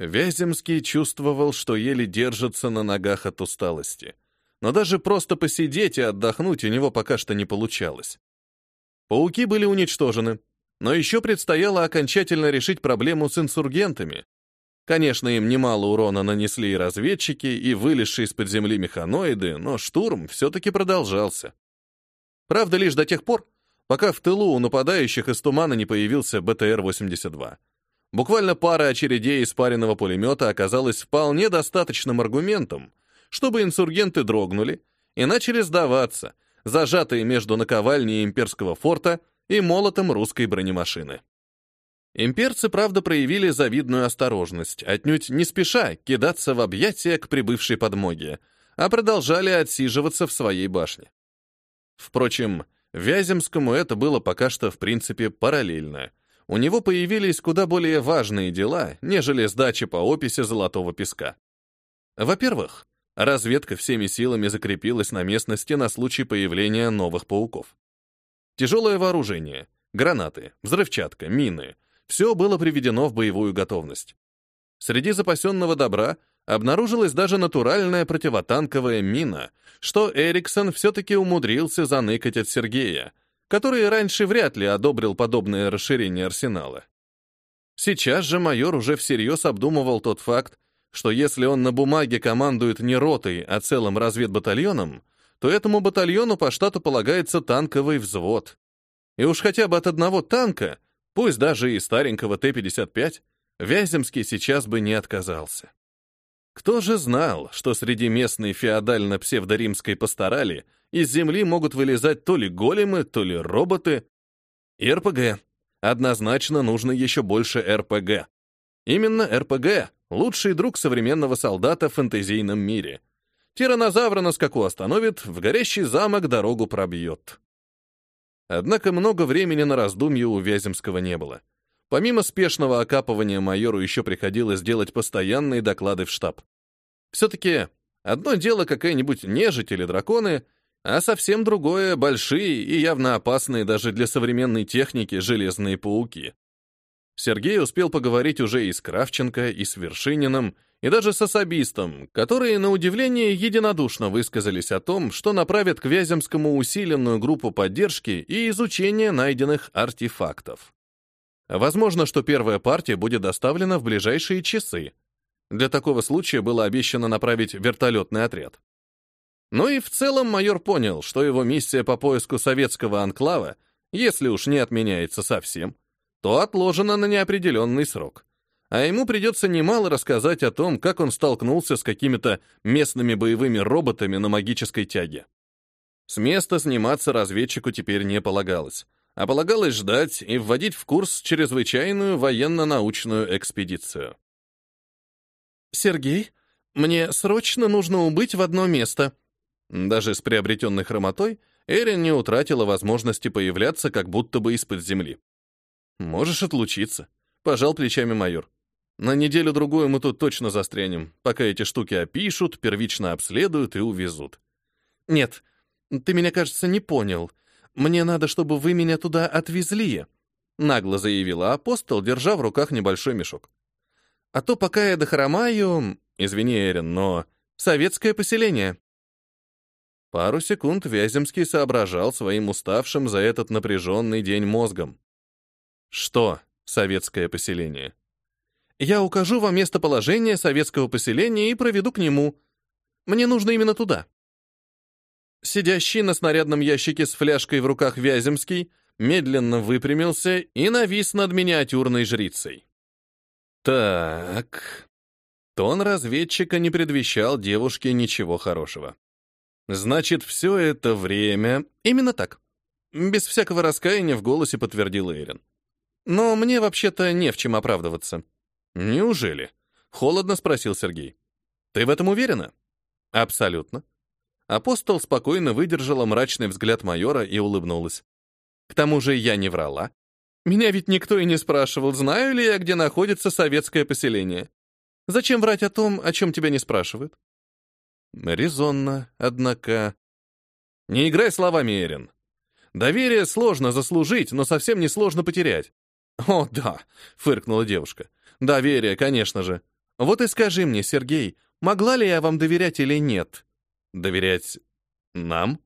Вяземский чувствовал, что еле держится на ногах от усталости. Но даже просто посидеть и отдохнуть у него пока что не получалось. Пауки были уничтожены, но еще предстояло окончательно решить проблему с инсургентами. Конечно, им немало урона нанесли и разведчики, и вылезшие из-под земли механоиды, но штурм все-таки продолжался. Правда, лишь до тех пор, пока в тылу у нападающих из тумана не появился БТР-82. Буквально пара очередей из паренного пулемета оказалась вполне достаточным аргументом, чтобы инсургенты дрогнули и начали сдаваться, зажатые между наковальней имперского форта и молотом русской бронемашины. Имперцы, правда, проявили завидную осторожность, отнюдь не спеша кидаться в объятия к прибывшей подмоге, а продолжали отсиживаться в своей башне. Впрочем, Вяземскому это было пока что, в принципе, параллельно. У него появились куда более важные дела, нежели сдача по описи золотого песка. Во-первых, разведка всеми силами закрепилась на местности на случай появления новых пауков. Тяжелое вооружение, гранаты, взрывчатка, мины — все было приведено в боевую готовность. Среди запасенного добра обнаружилась даже натуральная противотанковая мина, что Эриксон все-таки умудрился заныкать от Сергея, который раньше вряд ли одобрил подобное расширение арсенала. Сейчас же майор уже всерьез обдумывал тот факт, что если он на бумаге командует не ротой, а целым разведбатальоном, то этому батальону по штату полагается танковый взвод. И уж хотя бы от одного танка, пусть даже и старенького Т-55, Вяземский сейчас бы не отказался. Кто же знал, что среди местной феодально-псевдоримской пасторали из земли могут вылезать то ли големы, то ли роботы? РПГ. Однозначно нужно еще больше РПГ. Именно РПГ — лучший друг современного солдата в фэнтезийном мире. Тиранозавра на скаку остановит, в горящий замок дорогу пробьет. Однако много времени на раздумье у Вяземского не было. Помимо спешного окапывания майору еще приходилось делать постоянные доклады в штаб. Все-таки одно дело какая-нибудь нежить или драконы, а совсем другое — большие и явно опасные даже для современной техники железные пауки. Сергей успел поговорить уже и с Кравченко, и с Вершининым, и даже с особистом, которые, на удивление, единодушно высказались о том, что направят к Вяземскому усиленную группу поддержки и изучения найденных артефактов. Возможно, что первая партия будет доставлена в ближайшие часы, для такого случая было обещано направить вертолетный отряд. Ну и в целом майор понял, что его миссия по поиску советского анклава, если уж не отменяется совсем, то отложена на неопределенный срок. А ему придется немало рассказать о том, как он столкнулся с какими-то местными боевыми роботами на магической тяге. С места сниматься разведчику теперь не полагалось, а полагалось ждать и вводить в курс чрезвычайную военно-научную экспедицию. «Сергей, мне срочно нужно убыть в одно место». Даже с приобретенной хромотой Эрин не утратила возможности появляться как будто бы из-под земли. «Можешь отлучиться», — пожал плечами майор. «На неделю-другую мы тут точно застрянем, пока эти штуки опишут, первично обследуют и увезут». «Нет, ты меня, кажется, не понял. Мне надо, чтобы вы меня туда отвезли», — нагло заявила апостол, держа в руках небольшой мешок. А то пока я дохромаю, извини, Эрин, но советское поселение. Пару секунд Вяземский соображал своим уставшим за этот напряженный день мозгом. Что советское поселение? Я укажу вам местоположение советского поселения и проведу к нему. Мне нужно именно туда. Сидящий на снарядном ящике с фляжкой в руках Вяземский медленно выпрямился и навис над миниатюрной жрицей. Так. Тон разведчика не предвещал девушке ничего хорошего. Значит, все это время... Именно так. Без всякого раскаяния в голосе подтвердил Эрин. Но мне вообще-то не в чем оправдываться. Неужели? Холодно спросил Сергей. Ты в этом уверена? Абсолютно. Апостол спокойно выдержала мрачный взгляд майора и улыбнулась. К тому же я не врала. Меня ведь никто и не спрашивал, знаю ли я, где находится советское поселение. Зачем врать о том, о чем тебя не спрашивают? Резонно, однако. Не играй словами, Эрин. Доверие сложно заслужить, но совсем не сложно потерять. О, да, фыркнула девушка. Доверие, конечно же. Вот и скажи мне, Сергей, могла ли я вам доверять или нет? Доверять нам?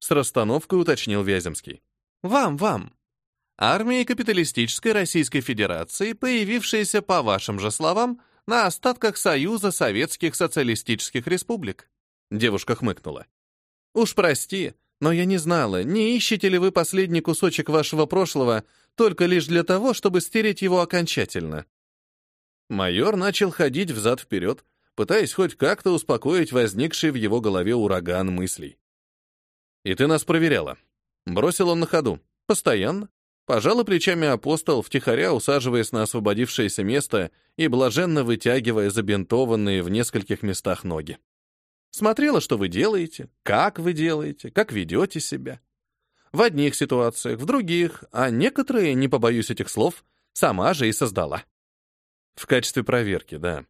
С расстановкой уточнил Вяземский. Вам, вам. Армии капиталистической Российской Федерации, появившиеся, по вашим же словам, на остатках Союза Советских Социалистических Республик. Девушка хмыкнула. Уж прости, но я не знала, не ищете ли вы последний кусочек вашего прошлого только лишь для того, чтобы стереть его окончательно. Майор начал ходить взад-вперед, пытаясь хоть как-то успокоить возникший в его голове ураган мыслей. «И ты нас проверяла?» Бросил он на ходу. «Постоянно». Пожала плечами апостол, втихаря усаживаясь на освободившееся место и блаженно вытягивая забинтованные в нескольких местах ноги. Смотрела, что вы делаете, как вы делаете, как ведете себя. В одних ситуациях, в других, а некоторые, не побоюсь этих слов, сама же и создала. В качестве проверки, да.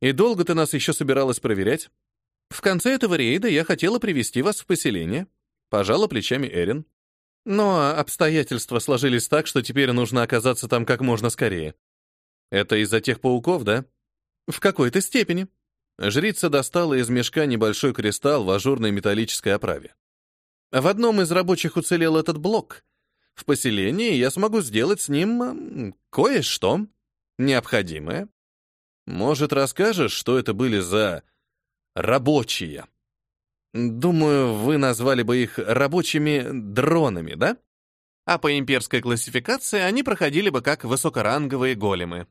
И долго ты нас еще собиралась проверять? В конце этого рейда я хотела привести вас в поселение. Пожала плечами Эрин. Но обстоятельства сложились так, что теперь нужно оказаться там как можно скорее. Это из-за тех пауков, да? В какой-то степени. Жрица достала из мешка небольшой кристалл в ажурной металлической оправе. В одном из рабочих уцелел этот блок. В поселении я смогу сделать с ним кое-что необходимое. Может, расскажешь, что это были за рабочие? Думаю, вы назвали бы их рабочими дронами, да? А по имперской классификации они проходили бы как высокоранговые големы.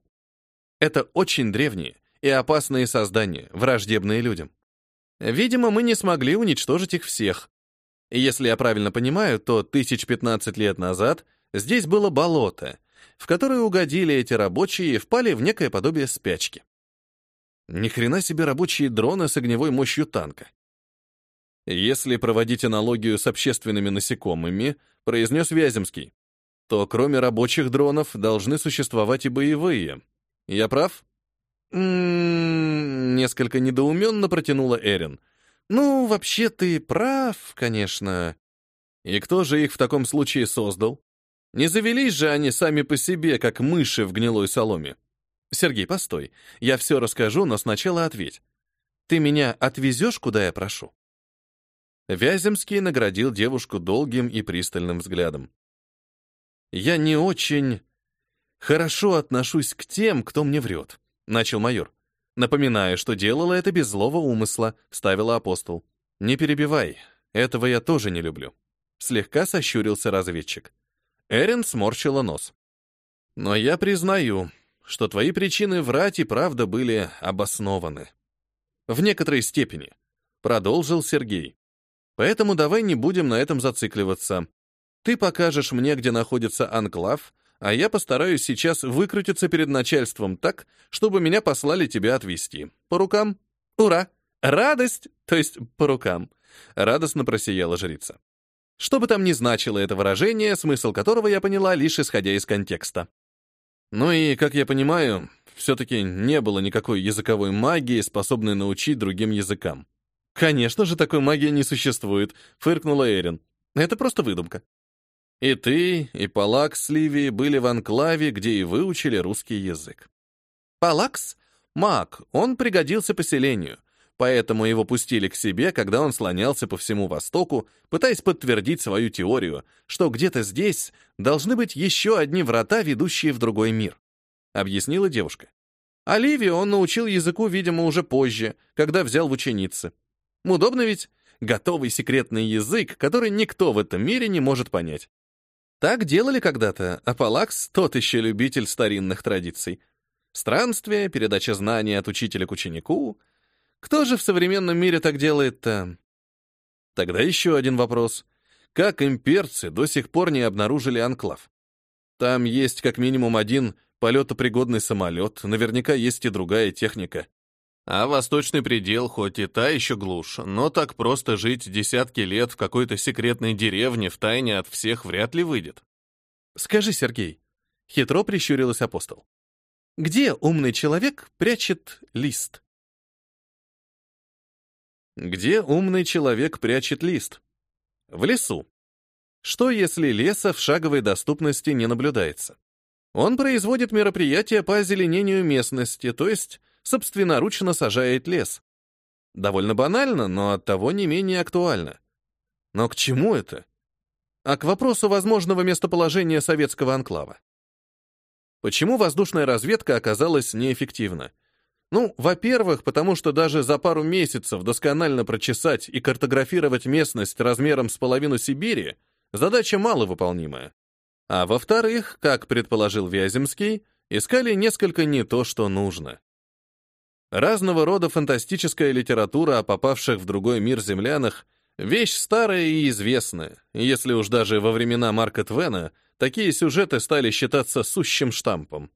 Это очень древние и опасные создания, враждебные людям. Видимо, мы не смогли уничтожить их всех. Если я правильно понимаю, то тысяч пятнадцать лет назад здесь было болото, в которые угодили эти рабочие и впали в некое подобие спячки. Ни хрена себе рабочие дроны с огневой мощью танка. Если проводить аналогию с общественными насекомыми, произнес Вяземский, то кроме рабочих дронов должны существовать и боевые. Я прав? М -м -м, несколько недоуменно протянула Эрин. Ну, вообще ты прав, конечно. И кто же их в таком случае создал? Не завелись же они сами по себе, как мыши в гнилой соломе. Сергей, постой. Я все расскажу, но сначала ответь. Ты меня отвезешь, куда я прошу? Вяземский наградил девушку долгим и пристальным взглядом. Я не очень хорошо отношусь к тем, кто мне врет, начал майор. Напоминаю, что делала это без злого умысла, ставила апостол. Не перебивай, этого я тоже не люблю. Слегка сощурился разведчик. Эрин сморщила нос. «Но я признаю, что твои причины врать и правда были обоснованы. В некоторой степени», — продолжил Сергей. «Поэтому давай не будем на этом зацикливаться. Ты покажешь мне, где находится анклав, а я постараюсь сейчас выкрутиться перед начальством так, чтобы меня послали тебя отвезти. По рукам? Ура! Радость! То есть по рукам!» Радостно просияла жрица. Что бы там ни значило это выражение, смысл которого я поняла лишь исходя из контекста. Ну и, как я понимаю, все-таки не было никакой языковой магии, способной научить другим языкам. «Конечно же, такой магии не существует», — фыркнула Эрин. «Это просто выдумка». И ты, и Палакс с Ливией были в анклаве, где и выучили русский язык. Палакс — маг, он пригодился поселению, поэтому его пустили к себе, когда он слонялся по всему Востоку, пытаясь подтвердить свою теорию, что где-то здесь должны быть еще одни врата, ведущие в другой мир. Объяснила девушка. Оливию он научил языку, видимо, уже позже, когда взял в ученицы. Удобно ведь? Готовый секретный язык, который никто в этом мире не может понять. Так делали когда-то, а Палакс — тот еще любитель старинных традиций. Странствие, передача знаний от учителя к ученику — кто же в современном мире так делает-то? Тогда еще один вопрос. Как имперцы до сих пор не обнаружили анклав? Там есть как минимум один полетопригодный самолет, наверняка есть и другая техника. А восточный предел хоть и та еще глушь, но так просто жить десятки лет в какой-то секретной деревне в тайне от всех вряд ли выйдет. Скажи, Сергей, хитро прищурилась апостол. Где умный человек прячет лист? Где умный человек прячет лист? В лесу. Что, если леса в шаговой доступности не наблюдается? Он производит мероприятия по озеленению местности, то есть собственноручно сажает лес. Довольно банально, но оттого не менее актуально. Но к чему это? А к вопросу возможного местоположения советского анклава. Почему воздушная разведка оказалась неэффективна? Ну, во-первых, потому что даже за пару месяцев досконально прочесать и картографировать местность размером с половину Сибири задача маловыполнимая. А во-вторых, как предположил Вяземский, искали несколько не то, что нужно. Разного рода фантастическая литература о попавших в другой мир землянах — вещь старая и известная, если уж даже во времена Марка Твена такие сюжеты стали считаться сущим штампом.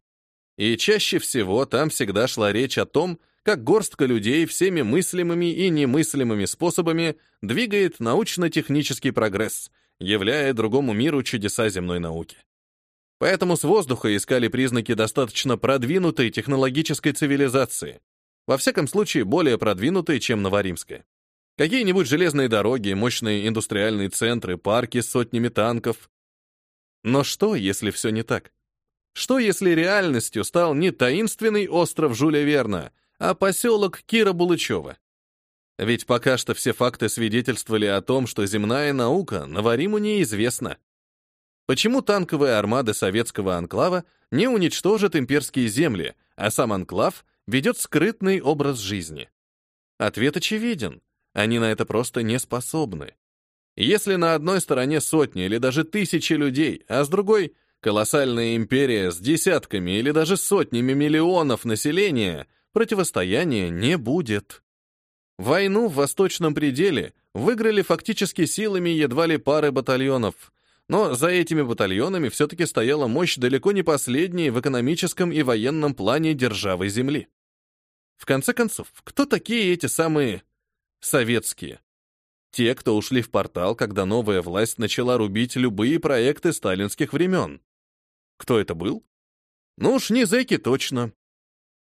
И чаще всего там всегда шла речь о том, как горстка людей всеми мыслимыми и немыслимыми способами двигает научно-технический прогресс, являя другому миру чудеса земной науки. Поэтому с воздуха искали признаки достаточно продвинутой технологической цивилизации, во всяком случае более продвинутой, чем новоримская. Какие-нибудь железные дороги, мощные индустриальные центры, парки с сотнями танков. Но что, если все не так? Что, если реальностью стал не таинственный остров Жюля Верна, а поселок Кира Булычева? Ведь пока что все факты свидетельствовали о том, что земная наука Новориму неизвестна. Почему танковые армады советского анклава не уничтожат имперские земли, а сам анклав ведет скрытный образ жизни? Ответ очевиден. Они на это просто не способны. Если на одной стороне сотни или даже тысячи людей, а с другой — колоссальная империя с десятками или даже сотнями миллионов населения, противостояния не будет. Войну в Восточном пределе выиграли фактически силами едва ли пары батальонов, но за этими батальонами все-таки стояла мощь далеко не последней в экономическом и военном плане державы Земли. В конце концов, кто такие эти самые советские? Те, кто ушли в портал, когда новая власть начала рубить любые проекты сталинских времен. Кто это был? Ну уж не зэки точно.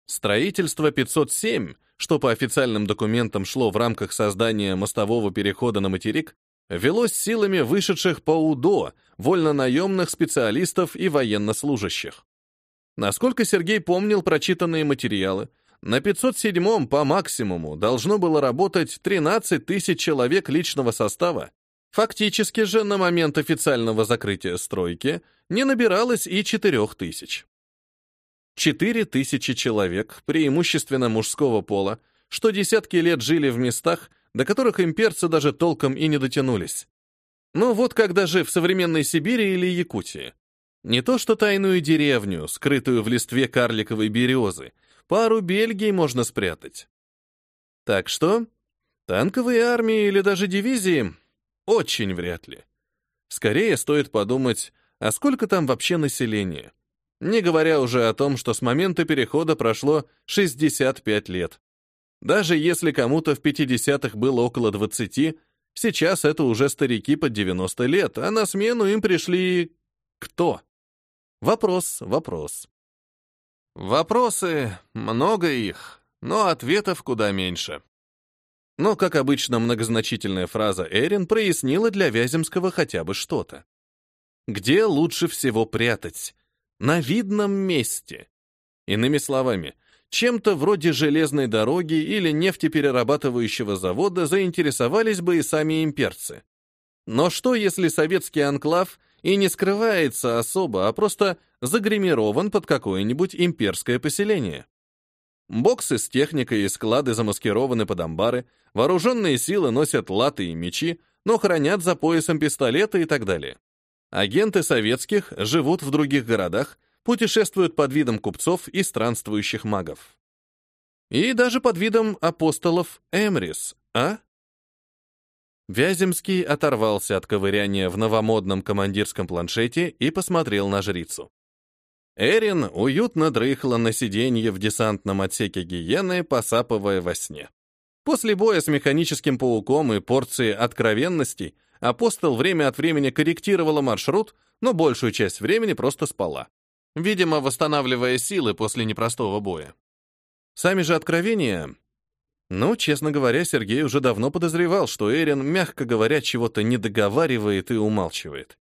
Строительство 507 что по официальным документам шло в рамках создания мостового перехода на материк, велось силами вышедших по УДО, вольно-наемных специалистов и военнослужащих. Насколько Сергей помнил прочитанные материалы, на 507-м по максимуму должно было работать 13 тысяч человек личного состава. Фактически же на момент официального закрытия стройки не набиралось и 4 тысяч. Четыре тысячи человек, преимущественно мужского пола, что десятки лет жили в местах, до которых имперцы даже толком и не дотянулись. Ну вот когда же в современной Сибири или Якутии. Не то что тайную деревню, скрытую в листве карликовой березы, пару Бельгий можно спрятать. Так что танковые армии или даже дивизии очень вряд ли. Скорее стоит подумать, а сколько там вообще населения? Не говоря уже о том, что с момента перехода прошло 65 лет. Даже если кому-то в 50-х было около 20, сейчас это уже старики под 90 лет, а на смену им пришли... кто? Вопрос, вопрос. Вопросы, много их, но ответов куда меньше. Но, как обычно, многозначительная фраза Эрин прояснила для Вяземского хотя бы что-то. Где лучше всего прятать? на видном месте. Иными словами, чем-то вроде железной дороги или нефтеперерабатывающего завода заинтересовались бы и сами имперцы. Но что, если советский анклав и не скрывается особо, а просто загримирован под какое-нибудь имперское поселение? Боксы с техникой и склады замаскированы под амбары, вооруженные силы носят латы и мечи, но хранят за поясом пистолеты и так далее. Агенты советских живут в других городах, путешествуют под видом купцов и странствующих магов. И даже под видом апостолов Эмрис, а? Вяземский оторвался от ковыряния в новомодном командирском планшете и посмотрел на жрицу. Эрин уютно дрыхла на сиденье в десантном отсеке гиены, посапывая во сне. После боя с механическим пауком и порции откровенностей Апостол время от времени корректировала маршрут, но большую часть времени просто спала. Видимо, восстанавливая силы после непростого боя. Сами же откровения... Ну, честно говоря, Сергей уже давно подозревал, что Эрин, мягко говоря, чего-то не договаривает и умалчивает.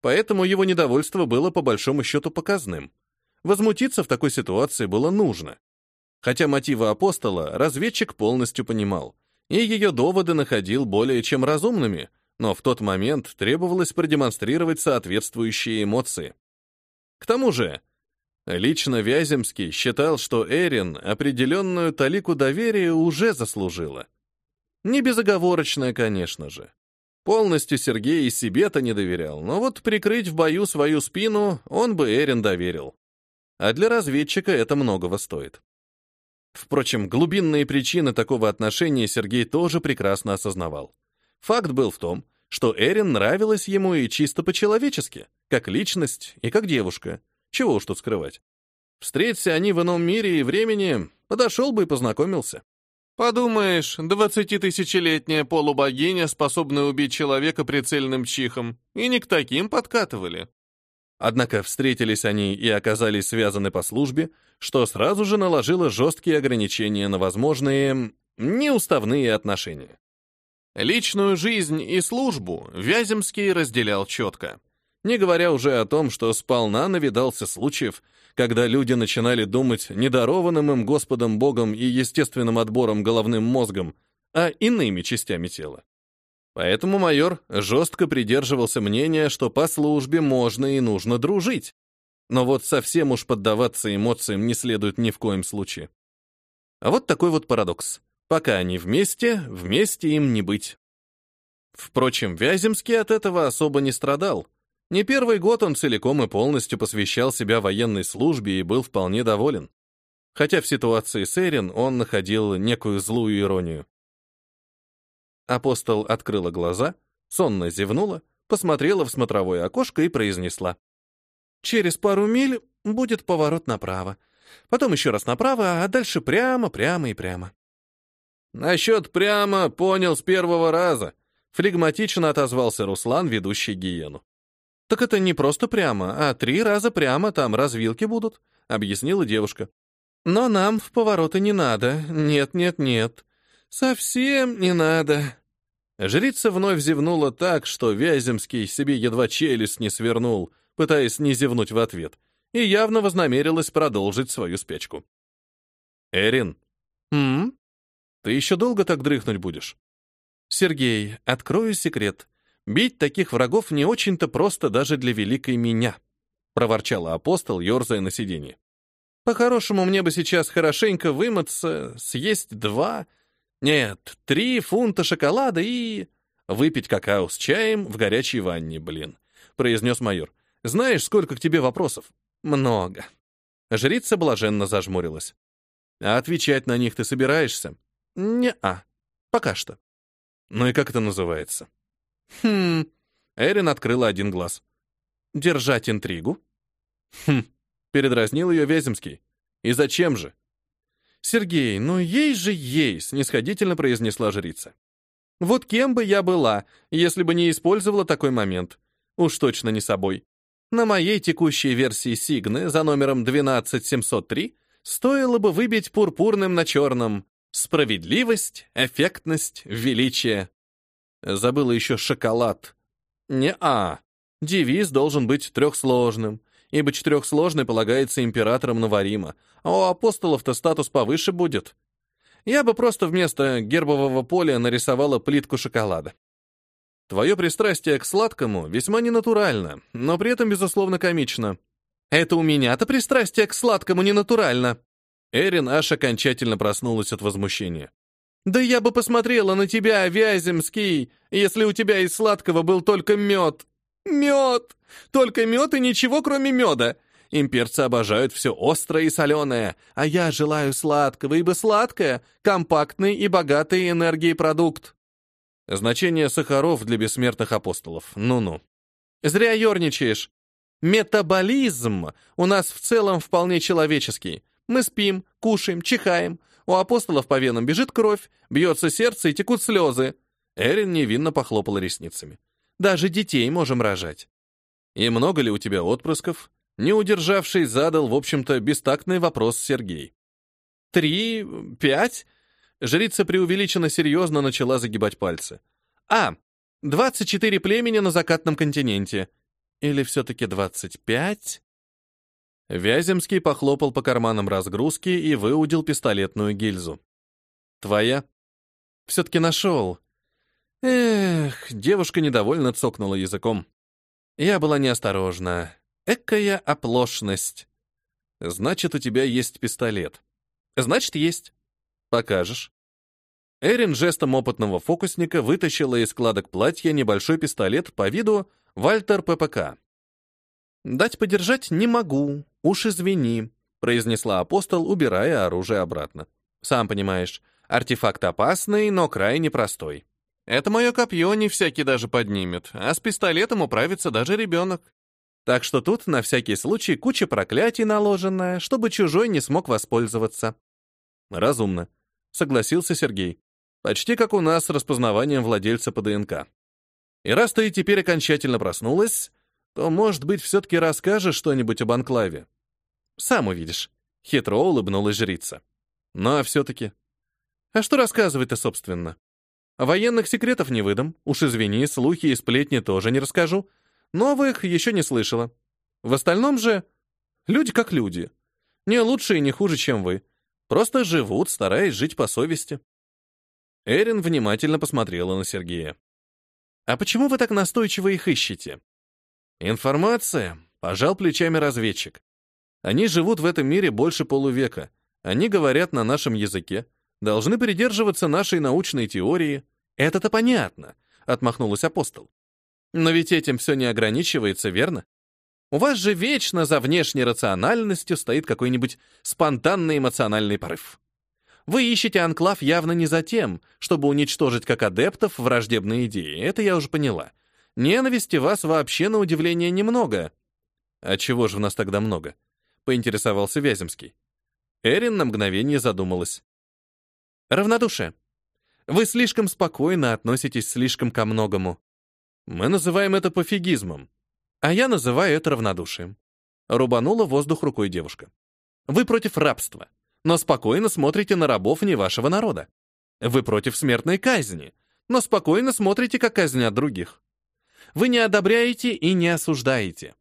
Поэтому его недовольство было по большому счету показным. Возмутиться в такой ситуации было нужно. Хотя мотивы апостола разведчик полностью понимал, и ее доводы находил более чем разумными, но в тот момент требовалось продемонстрировать соответствующие эмоции. К тому же, лично Вяземский считал, что Эрин определенную талику доверия уже заслужила. Не безоговорочное, конечно же. Полностью Сергей и себе-то не доверял, но вот прикрыть в бою свою спину он бы Эрин доверил. А для разведчика это многого стоит. Впрочем, глубинные причины такого отношения Сергей тоже прекрасно осознавал. Факт был в том, что Эрин нравилась ему и чисто по-человечески, как личность и как девушка. Чего уж тут скрывать. Встреться они в ином мире и времени, подошел бы и познакомился. Подумаешь, двадцатитысячелетняя полубогиня, способная убить человека прицельным чихом, и не к таким подкатывали. Однако встретились они и оказались связаны по службе, что сразу же наложило жесткие ограничения на возможные неуставные отношения. Личную жизнь и службу Вяземский разделял четко. Не говоря уже о том, что сполна навидался случаев, когда люди начинали думать недарованным им Господом Богом и естественным отбором головным мозгом, а иными частями тела. Поэтому майор жестко придерживался мнения, что по службе можно и нужно дружить. Но вот совсем уж поддаваться эмоциям не следует ни в коем случае. А вот такой вот парадокс. Пока они вместе, вместе им не быть. Впрочем, Вяземский от этого особо не страдал. Не первый год он целиком и полностью посвящал себя военной службе и был вполне доволен. Хотя в ситуации с Эрин он находил некую злую иронию. Апостол открыла глаза, сонно зевнула, посмотрела в смотровое окошко и произнесла. «Через пару миль будет поворот направо. Потом еще раз направо, а дальше прямо, прямо и прямо». «Насчет прямо понял с первого раза», — флегматично отозвался Руслан, ведущий гиену. «Так это не просто прямо, а три раза прямо там развилки будут», — объяснила девушка. «Но нам в повороты не надо. Нет, нет, нет. Совсем не надо». Жрица вновь зевнула так, что Вяземский себе едва челюсть не свернул, пытаясь не зевнуть в ответ, и явно вознамерилась продолжить свою спячку. «Эрин, м? Ты еще долго так дрыхнуть будешь?» «Сергей, открою секрет. Бить таких врагов не очень-то просто даже для великой меня, проворчала апостол, ерзая на сиденье. По-хорошему, мне бы сейчас хорошенько вымыться, съесть два, нет, три фунта шоколада и... Выпить какао с чаем в горячей ванне, блин, произнес майор. Знаешь, сколько к тебе вопросов? Много. Жрица блаженно зажмурилась. А отвечать на них ты собираешься? Не-а. Пока что. Ну и как это называется? Хм. Эрин открыла один глаз. Держать интригу? Хм. Передразнил ее Вяземский. И зачем же? Сергей, ну есть же есть, снисходительно произнесла жрица. Вот кем бы я была, если бы не использовала такой момент? Уж точно не собой. На моей текущей версии Сигны за номером 12703 стоило бы выбить пурпурным на черном «Справедливость, эффектность, величие». Забыла еще шоколад. Не-а. Девиз должен быть трехсложным, ибо четырехсложный полагается императором Наварима, а у апостолов-то статус повыше будет. Я бы просто вместо гербового поля нарисовала плитку шоколада. Твое пристрастие к сладкому весьма ненатурально, но при этом, безусловно, комично. Это у меня-то пристрастие к сладкому ненатурально. Эрин аж окончательно проснулась от возмущения. Да я бы посмотрела на тебя, Вяземский, если у тебя из сладкого был только мед. Мед! Только мед и ничего, кроме меда. Имперцы обожают все острое и соленое, а я желаю сладкого, ибо сладкое — компактный и богатый энергией продукт. Значение сахаров для бессмертных апостолов. Ну-ну. Зря ерничаешь. Метаболизм у нас в целом вполне человеческий. Мы спим, кушаем, чихаем, у апостолов по венам бежит кровь, бьется сердце и текут слезы. Эрин невинно похлопала ресницами. Даже детей можем рожать. И много ли у тебя отпрысков? Не удержавшись, задал, в общем-то, бестактный вопрос Сергей. Три, пять? Жрица преувеличенно серьезно начала загибать пальцы. А, двадцать четыре племени на закатном континенте. Или все-таки двадцать пять? Вяземский похлопал по карманам разгрузки и выудил пистолетную гильзу. «Твоя?» «Все-таки нашел». Эх, девушка недовольно цокнула языком. Я была неосторожна. Экая оплошность. Значит, у тебя есть пистолет. Значит, есть. Покажешь. Эрин жестом опытного фокусника вытащила из складок платья небольшой пистолет по виду Вальтер ППК. «Дать подержать не могу, уж извини», — произнесла апостол, убирая оружие обратно. «Сам понимаешь, артефакт опасный, но крайне простой. Это мое копье не всякий даже поднимет, а с пистолетом управится даже ребенок. Так что тут на всякий случай куча проклятий наложенная, чтобы чужой не смог воспользоваться». «Разумно», — согласился Сергей. Почти как у нас с распознаванием владельца по ДНК. И раз ты теперь окончательно проснулась, то, может быть, все-таки расскажешь что-нибудь об анклаве? Сам увидишь. Хитро улыбнулась жрица. Ну а все-таки... А что рассказывать-то, собственно? Военных секретов не выдам, уж извини, слухи и сплетни тоже не расскажу. Новых еще не слышала. В остальном же люди как люди. Не лучше и не хуже, чем вы. Просто живут, стараясь жить по совести. Эрин внимательно посмотрела на Сергея. «А почему вы так настойчиво их ищете?» «Информация», — пожал плечами разведчик. «Они живут в этом мире больше полувека. Они говорят на нашем языке, должны придерживаться нашей научной теории. Это-то понятно», — отмахнулась апостол. «Но ведь этим все не ограничивается, верно? У вас же вечно за внешней рациональностью стоит какой-нибудь спонтанный эмоциональный порыв. Вы ищете анклав явно не за тем, чтобы уничтожить как адептов враждебные идеи, это я уже поняла. Ненависти вас вообще на удивление немного. А чего же в нас тогда много? Поинтересовался Вяземский. Эрин на мгновение задумалась. Равнодушие. Вы слишком спокойно относитесь слишком ко многому. Мы называем это пофигизмом. А я называю это равнодушием. Рубанула воздух рукой девушка. Вы против рабства но спокойно смотрите на рабов не вашего народа. Вы против смертной казни, но спокойно смотрите, как казнят других. Вы не одобряете и не осуждаете.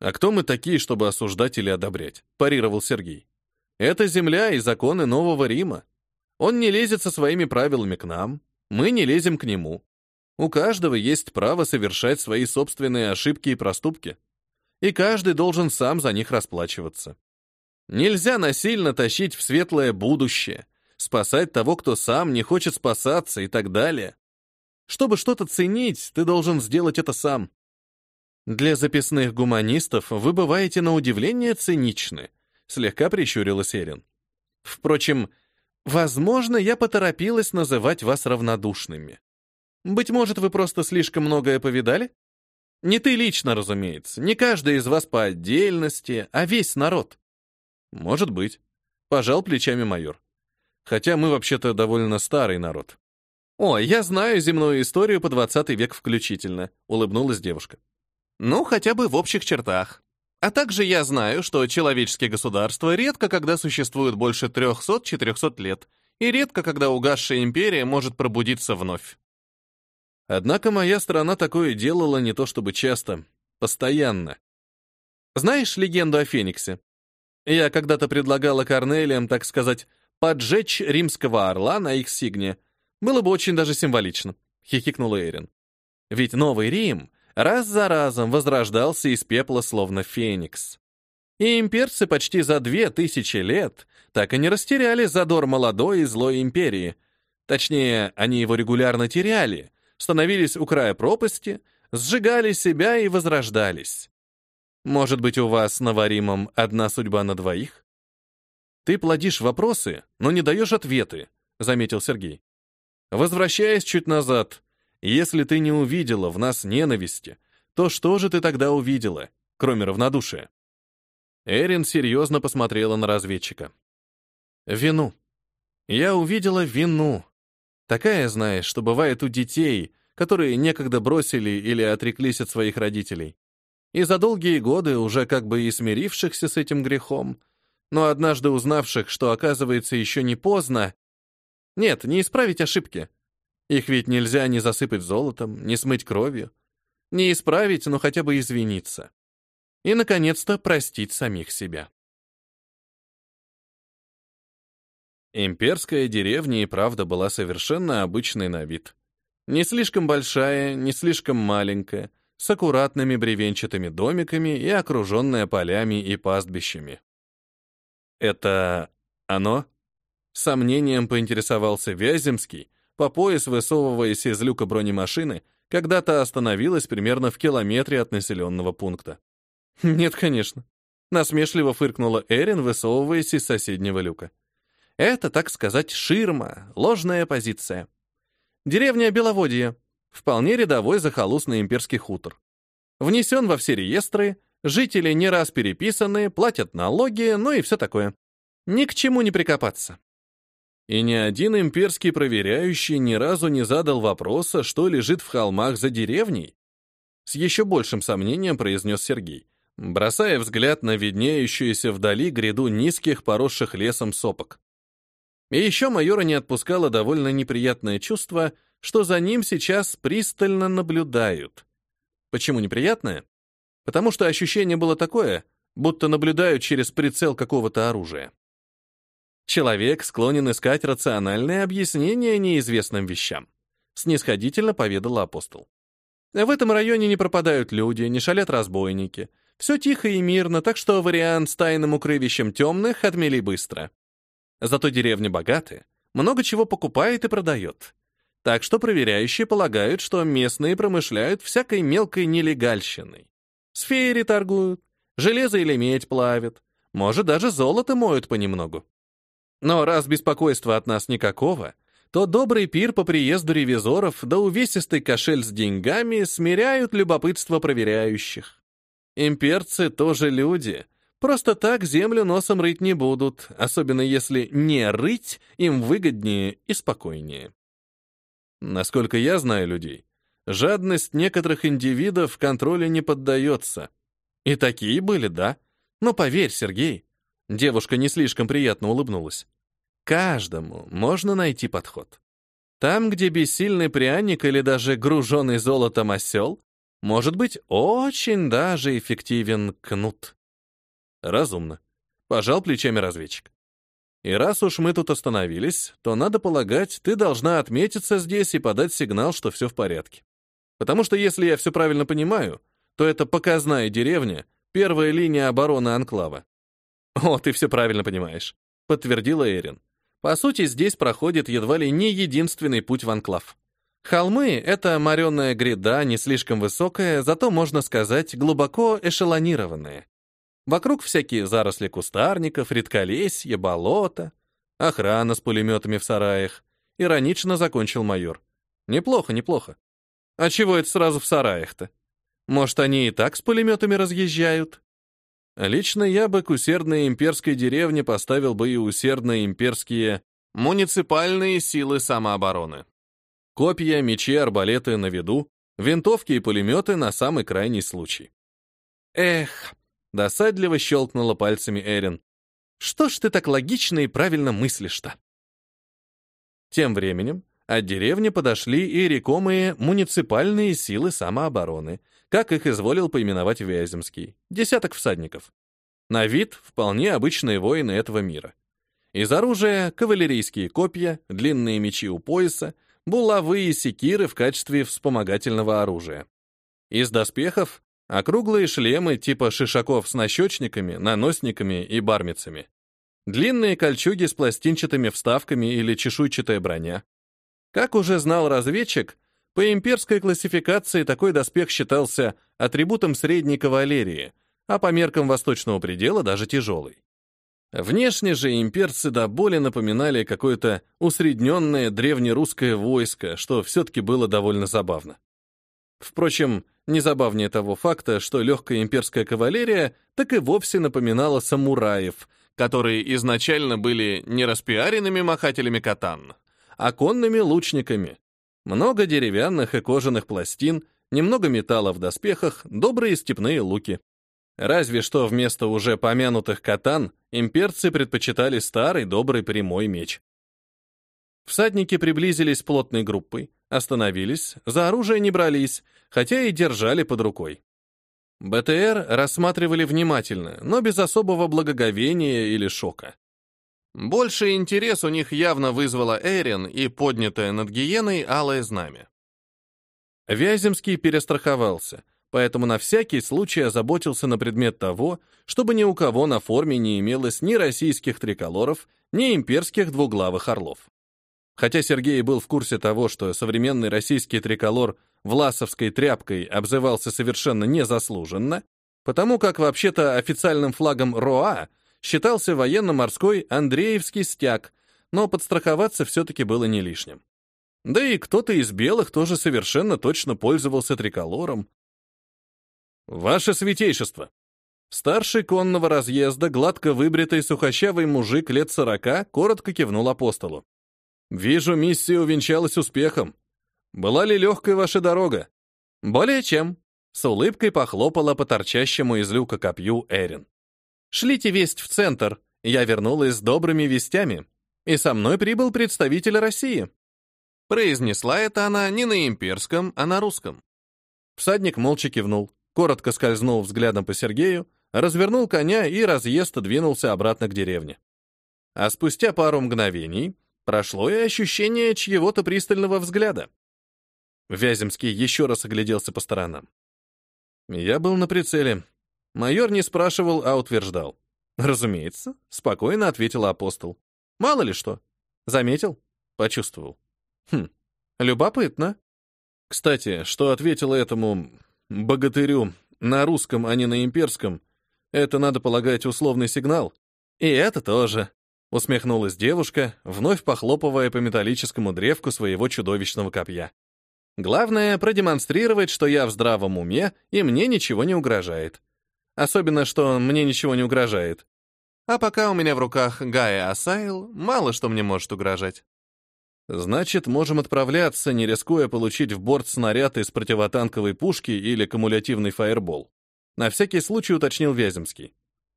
«А кто мы такие, чтобы осуждать или одобрять?» – парировал Сергей. «Это земля и законы Нового Рима. Он не лезет со своими правилами к нам, мы не лезем к нему. У каждого есть право совершать свои собственные ошибки и проступки, и каждый должен сам за них расплачиваться. Нельзя насильно тащить в светлое будущее, спасать того, кто сам не хочет спасаться и так далее. Чтобы что-то ценить, ты должен сделать это сам. Для записных гуманистов вы бываете на удивление циничны, слегка прищурилась Эрин. Впрочем, возможно, я поторопилась называть вас равнодушными. Быть может, вы просто слишком многое повидали? Не ты лично, разумеется, не каждый из вас по отдельности, а весь народ. Может быть. Пожал плечами майор. Хотя мы вообще-то довольно старый народ. О, я знаю земную историю по 20 век включительно, улыбнулась девушка. Ну, хотя бы в общих чертах. А также я знаю, что человеческие государства редко когда существуют больше 300-400 лет, и редко когда угасшая империя может пробудиться вновь. Однако моя страна такое делала не то чтобы часто, постоянно. Знаешь легенду о Фениксе? Я когда-то предлагала Корнелиям, так сказать, поджечь римского орла на их сигне. Было бы очень даже символично, хихикнула Эрин. Ведь Новый Рим раз за разом возрождался из пепла словно феникс. И имперцы почти за две тысячи лет так и не растеряли задор молодой и злой империи. Точнее, они его регулярно теряли, становились у края пропасти, сжигали себя и возрождались. Может быть, у вас с Наваримом одна судьба на двоих? Ты плодишь вопросы, но не даешь ответы, заметил Сергей. Возвращаясь чуть назад, если ты не увидела в нас ненависти, то что же ты тогда увидела, кроме равнодушия? Эрин серьезно посмотрела на разведчика. Вину. Я увидела вину. Такая, знаешь, что бывает у детей, которые некогда бросили или отреклись от своих родителей и за долгие годы уже как бы и смирившихся с этим грехом, но однажды узнавших, что оказывается еще не поздно. Нет, не исправить ошибки. Их ведь нельзя ни засыпать золотом, ни смыть кровью. Не исправить, но хотя бы извиниться. и, наконец-то, простить самих себя. Имперская деревня и правда была совершенно обычной на вид. Не слишком большая, не слишком маленькая, с аккуратными бревенчатыми домиками и окруженная полями и пастбищами. «Это оно?» Сомнением поинтересовался Вяземский, по пояс высовываясь из люка бронемашины, когда-то остановилась примерно в километре от населенного пункта. «Нет, конечно», — насмешливо фыркнула Эрин, высовываясь из соседнего люка. «Это, так сказать, ширма, ложная позиция. Деревня Беловодье, вполне рядовой захолустный имперский хутор. Внесен во все реестры, жители не раз переписаны, платят налоги, ну и все такое. Ни к чему не прикопаться. И ни один имперский проверяющий ни разу не задал вопроса, что лежит в холмах за деревней. С еще большим сомнением произнес Сергей, бросая взгляд на виднеющуюся вдали гряду низких, поросших лесом сопок. И еще майора не отпускало довольно неприятное чувство, что за ним сейчас пристально наблюдают. Почему неприятное? Потому что ощущение было такое, будто наблюдают через прицел какого-то оружия. Человек склонен искать рациональное объяснение неизвестным вещам, снисходительно поведал апостол. В этом районе не пропадают люди, не шалят разбойники. Все тихо и мирно, так что вариант с тайным укрывищем темных отмели быстро. Зато деревня богатая, много чего покупает и продает. Так что проверяющие полагают, что местные промышляют всякой мелкой нелегальщиной. Сфери торгуют, железо или медь плавят, может, даже золото моют понемногу. Но раз беспокойства от нас никакого, то добрый пир по приезду ревизоров да увесистый кошель с деньгами смиряют любопытство проверяющих. Имперцы тоже люди. Просто так землю носом рыть не будут, особенно если не рыть им выгоднее и спокойнее. Насколько я знаю людей, жадность некоторых индивидов контролю не поддается. И такие были, да. Но поверь, Сергей, девушка не слишком приятно улыбнулась. Каждому можно найти подход. Там, где бессильный пряник или даже груженный золотом осел, может быть очень даже эффективен кнут. Разумно. Пожал плечами разведчик. И раз уж мы тут остановились, то, надо полагать, ты должна отметиться здесь и подать сигнал, что все в порядке. Потому что, если я все правильно понимаю, то это показная деревня, первая линия обороны Анклава. О, ты все правильно понимаешь, подтвердила Эрин. По сути, здесь проходит едва ли не единственный путь в анклав. Холмы — это моренная гряда, не слишком высокая, зато, можно сказать, глубоко эшелонированная. Вокруг всякие заросли кустарников, редколесье, болота, охрана с пулеметами в сараях. Иронично закончил майор. Неплохо, неплохо. А чего это сразу в сараях-то? Может, они и так с пулеметами разъезжают? Лично я бы к усердной имперской деревне поставил бы и усердные имперские муниципальные силы самообороны. Копья, мечи, арбалеты на виду, винтовки и пулеметы на самый крайний случай. Эх, досадливо щелкнула пальцами Эрин. Что ж ты так логично и правильно мыслишь-то? Тем временем от деревни подошли и рекомые муниципальные силы самообороны, как их изволил поименовать Вяземский, десяток всадников. На вид вполне обычные воины этого мира. Из оружия — кавалерийские копья, длинные мечи у пояса, булавы и секиры в качестве вспомогательного оружия. Из доспехов — округлые шлемы типа шишаков с нащечниками, наносниками и бармицами. Длинные кольчуги с пластинчатыми вставками или чешуйчатая броня. Как уже знал разведчик, по имперской классификации такой доспех считался атрибутом средней кавалерии, а по меркам восточного предела даже тяжелый. Внешне же имперцы до боли напоминали какое-то усредненное древнерусское войско, что все-таки было довольно забавно. Впрочем, не забавнее того факта, что легкая имперская кавалерия так и вовсе напоминала самураев, которые изначально были не распиаренными махателями катан, а конными лучниками, много деревянных и кожаных пластин, немного металла в доспехах, добрые степные луки. Разве что вместо уже помянутых катан имперцы предпочитали старый добрый прямой меч. Всадники приблизились плотной группой, остановились, за оружие не брались, хотя и держали под рукой. БТР рассматривали внимательно, но без особого благоговения или шока. Больший интерес у них явно вызвала Эрин и поднятое над гиеной алое знамя. Вяземский перестраховался, поэтому на всякий случай озаботился на предмет того, чтобы ни у кого на форме не имелось ни российских триколоров, ни имперских двуглавых орлов. Хотя Сергей был в курсе того, что современный российский триколор власовской тряпкой обзывался совершенно незаслуженно, потому как вообще-то официальным флагом РОА считался военно-морской Андреевский стяг, но подстраховаться все-таки было не лишним. Да и кто-то из белых тоже совершенно точно пользовался триколором. «Ваше святейшество!» Старший конного разъезда, гладко выбритый сухощавый мужик лет сорока, коротко кивнул апостолу. Вижу, миссия увенчалась успехом. Была ли легкой ваша дорога? Более чем. С улыбкой похлопала по торчащему из люка копью Эрин. Шлите весть в центр. Я вернулась с добрыми вестями. И со мной прибыл представитель России. Произнесла это она не на имперском, а на русском. Всадник молча кивнул, коротко скользнул взглядом по Сергею, развернул коня и разъезд двинулся обратно к деревне. А спустя пару мгновений Прошло и ощущение чьего-то пристального взгляда. Вяземский еще раз огляделся по сторонам. Я был на прицеле. Майор не спрашивал, а утверждал. «Разумеется», — спокойно ответил апостол. «Мало ли что. Заметил? Почувствовал. Хм, любопытно. Кстати, что ответила этому богатырю на русском, а не на имперском, это, надо полагать, условный сигнал. И это тоже, усмехнулась девушка, вновь похлопывая по металлическому древку своего чудовищного копья. Главное продемонстрировать, что я в здравом уме и мне ничего не угрожает. Особенно, что мне ничего не угрожает. А пока у меня в руках Гая Асайл, мало что мне может угрожать. Значит, можем отправляться, не рискуя получить в борт снаряд из противотанковой пушки или кумулятивный фаербол. На всякий случай уточнил Вяземский.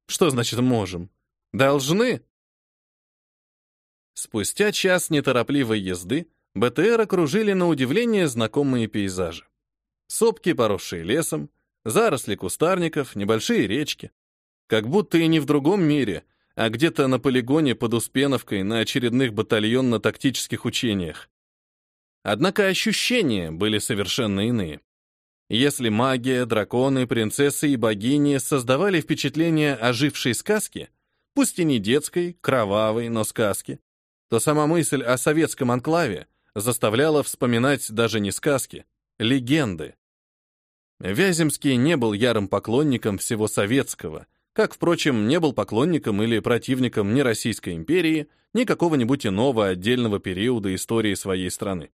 Что значит можем? Должны? Спустя час неторопливой езды БТР окружили на удивление знакомые пейзажи. Сопки, поросшие лесом, заросли кустарников, небольшие речки. Как будто и не в другом мире, а где-то на полигоне под Успеновкой на очередных батальонно-тактических учениях. Однако ощущения были совершенно иные. Если магия, драконы, принцессы и богини создавали впечатление ожившей сказки, пусть и не детской, кровавой, но сказки, то сама мысль о советском анклаве заставляла вспоминать даже не сказки, легенды. Вяземский не был ярым поклонником всего советского, как, впрочем, не был поклонником или противником ни Российской империи, ни какого-нибудь иного отдельного периода истории своей страны.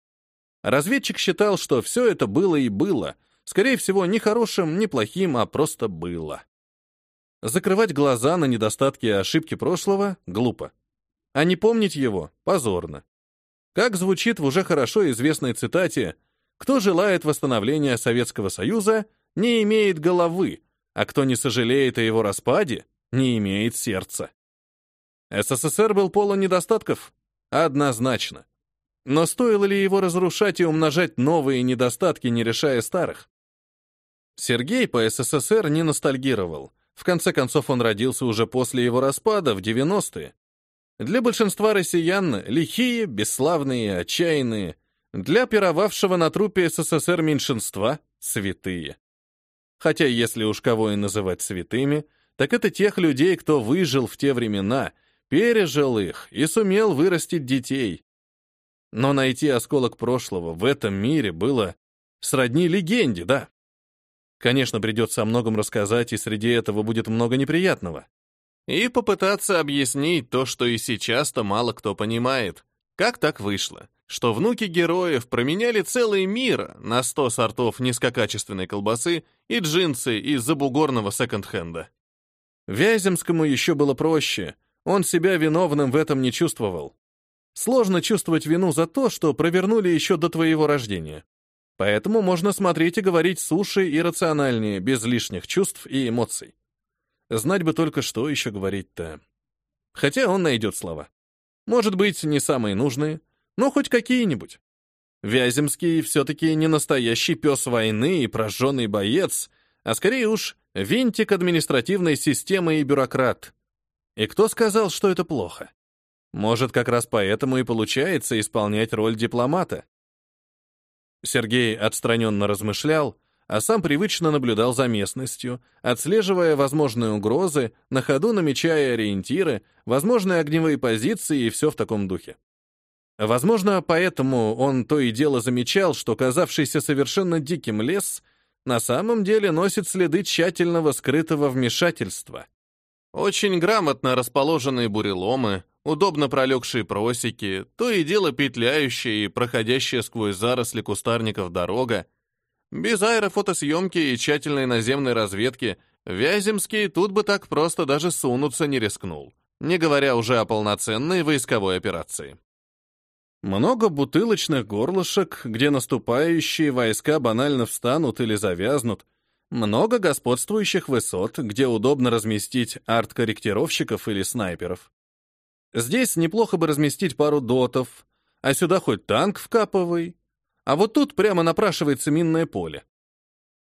Разведчик считал, что все это было и было, скорее всего, не хорошим, не плохим, а просто было. Закрывать глаза на недостатки и ошибки прошлого — глупо а не помнить его позорно. Как звучит в уже хорошо известной цитате «Кто желает восстановления Советского Союза, не имеет головы, а кто не сожалеет о его распаде, не имеет сердца». СССР был полон недостатков? Однозначно. Но стоило ли его разрушать и умножать новые недостатки, не решая старых? Сергей по СССР не ностальгировал. В конце концов, он родился уже после его распада, в 90-е. Для большинства россиян лихие, бесславные отчаянные, для пировавшего на трупе СССР меньшинства — святые. Хотя если уж кого и называть святыми, так это тех людей, кто выжил в те времена, пережил их и сумел вырастить детей. Но найти осколок прошлого в этом мире было сродни легенде, да. Конечно, придется о многом рассказать, и среди этого будет много неприятного и попытаться объяснить то, что и сейчас-то мало кто понимает. Как так вышло, что внуки героев променяли целый мир на 100 сортов низкокачественной колбасы и джинсы из забугорного секонд-хенда? Вяземскому еще было проще, он себя виновным в этом не чувствовал. Сложно чувствовать вину за то, что провернули еще до твоего рождения. Поэтому можно смотреть и говорить суши и рациональнее, без лишних чувств и эмоций. Знать бы только, что еще говорить-то. Хотя он найдет слова. Может быть, не самые нужные, но хоть какие-нибудь. Вяземский все-таки не настоящий пес войны и прожженный боец, а скорее уж Винтик административной системы и бюрократ. И кто сказал, что это плохо? Может, как раз поэтому и получается исполнять роль дипломата. Сергей отстраненно размышлял, а сам привычно наблюдал за местностью, отслеживая возможные угрозы, на ходу намечая ориентиры, возможные огневые позиции и все в таком духе. Возможно, поэтому он то и дело замечал, что казавшийся совершенно диким лес на самом деле носит следы тщательного скрытого вмешательства. Очень грамотно расположенные буреломы, удобно пролегшие просеки, то и дело петляющая и проходящая сквозь заросли кустарников дорога, без аэрофотосъемки и тщательной наземной разведки Вяземский тут бы так просто даже сунуться не рискнул, не говоря уже о полноценной войсковой операции. Много бутылочных горлышек, где наступающие войска банально встанут или завязнут, много господствующих высот, где удобно разместить арт-корректировщиков или снайперов. Здесь неплохо бы разместить пару дотов, а сюда хоть танк вкапывай, а вот тут прямо напрашивается минное поле.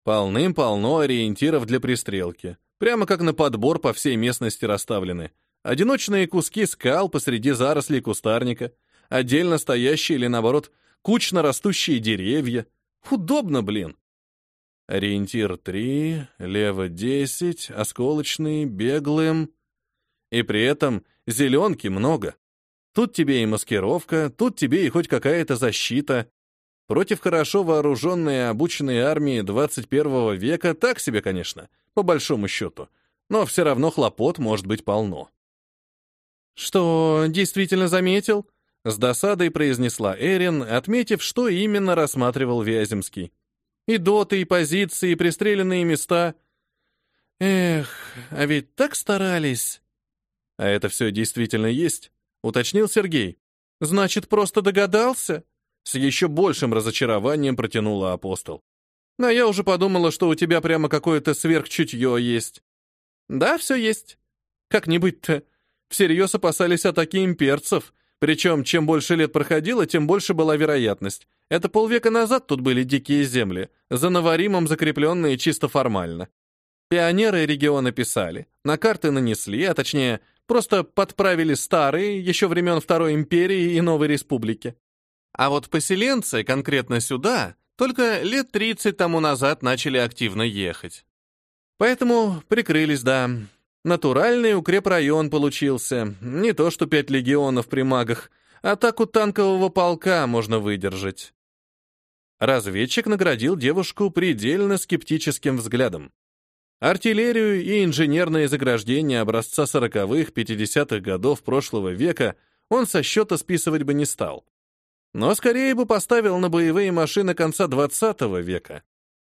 Полным-полно ориентиров для пристрелки. Прямо как на подбор по всей местности расставлены. Одиночные куски скал посреди зарослей кустарника, отдельно стоящие или, наоборот, кучно растущие деревья. Удобно, блин. Ориентир 3, лево 10, осколочный, беглым. И при этом зеленки много. Тут тебе и маскировка, тут тебе и хоть какая-то защита. Против хорошо вооруженной и обученной армии 21 века так себе, конечно, по большому счету, но все равно хлопот может быть полно. «Что, действительно заметил?» — с досадой произнесла Эрин, отметив, что именно рассматривал Вяземский. «И доты, и позиции, и пристреленные места. Эх, а ведь так старались!» «А это все действительно есть?» — уточнил Сергей. «Значит, просто догадался?» С еще большим разочарованием протянула апостол. «А я уже подумала, что у тебя прямо какое-то сверхчутье есть». «Да, все есть. Как-нибудь-то. Всерьез опасались атаки имперцев. Причем, чем больше лет проходило, тем больше была вероятность. Это полвека назад тут были дикие земли, за Новоримом закрепленные чисто формально. Пионеры региона писали, на карты нанесли, а точнее, просто подправили старые, еще времен Второй империи и Новой Республики. А вот поселенцы, конкретно сюда, только лет 30 тому назад начали активно ехать. Поэтому прикрылись, да. Натуральный укрепрайон получился. Не то что пять легионов при магах. Атаку танкового полка можно выдержать. Разведчик наградил девушку предельно скептическим взглядом. Артиллерию и инженерные заграждения образца 40-х, 50-х годов прошлого века он со счета списывать бы не стал но скорее бы поставил на боевые машины конца 20 века,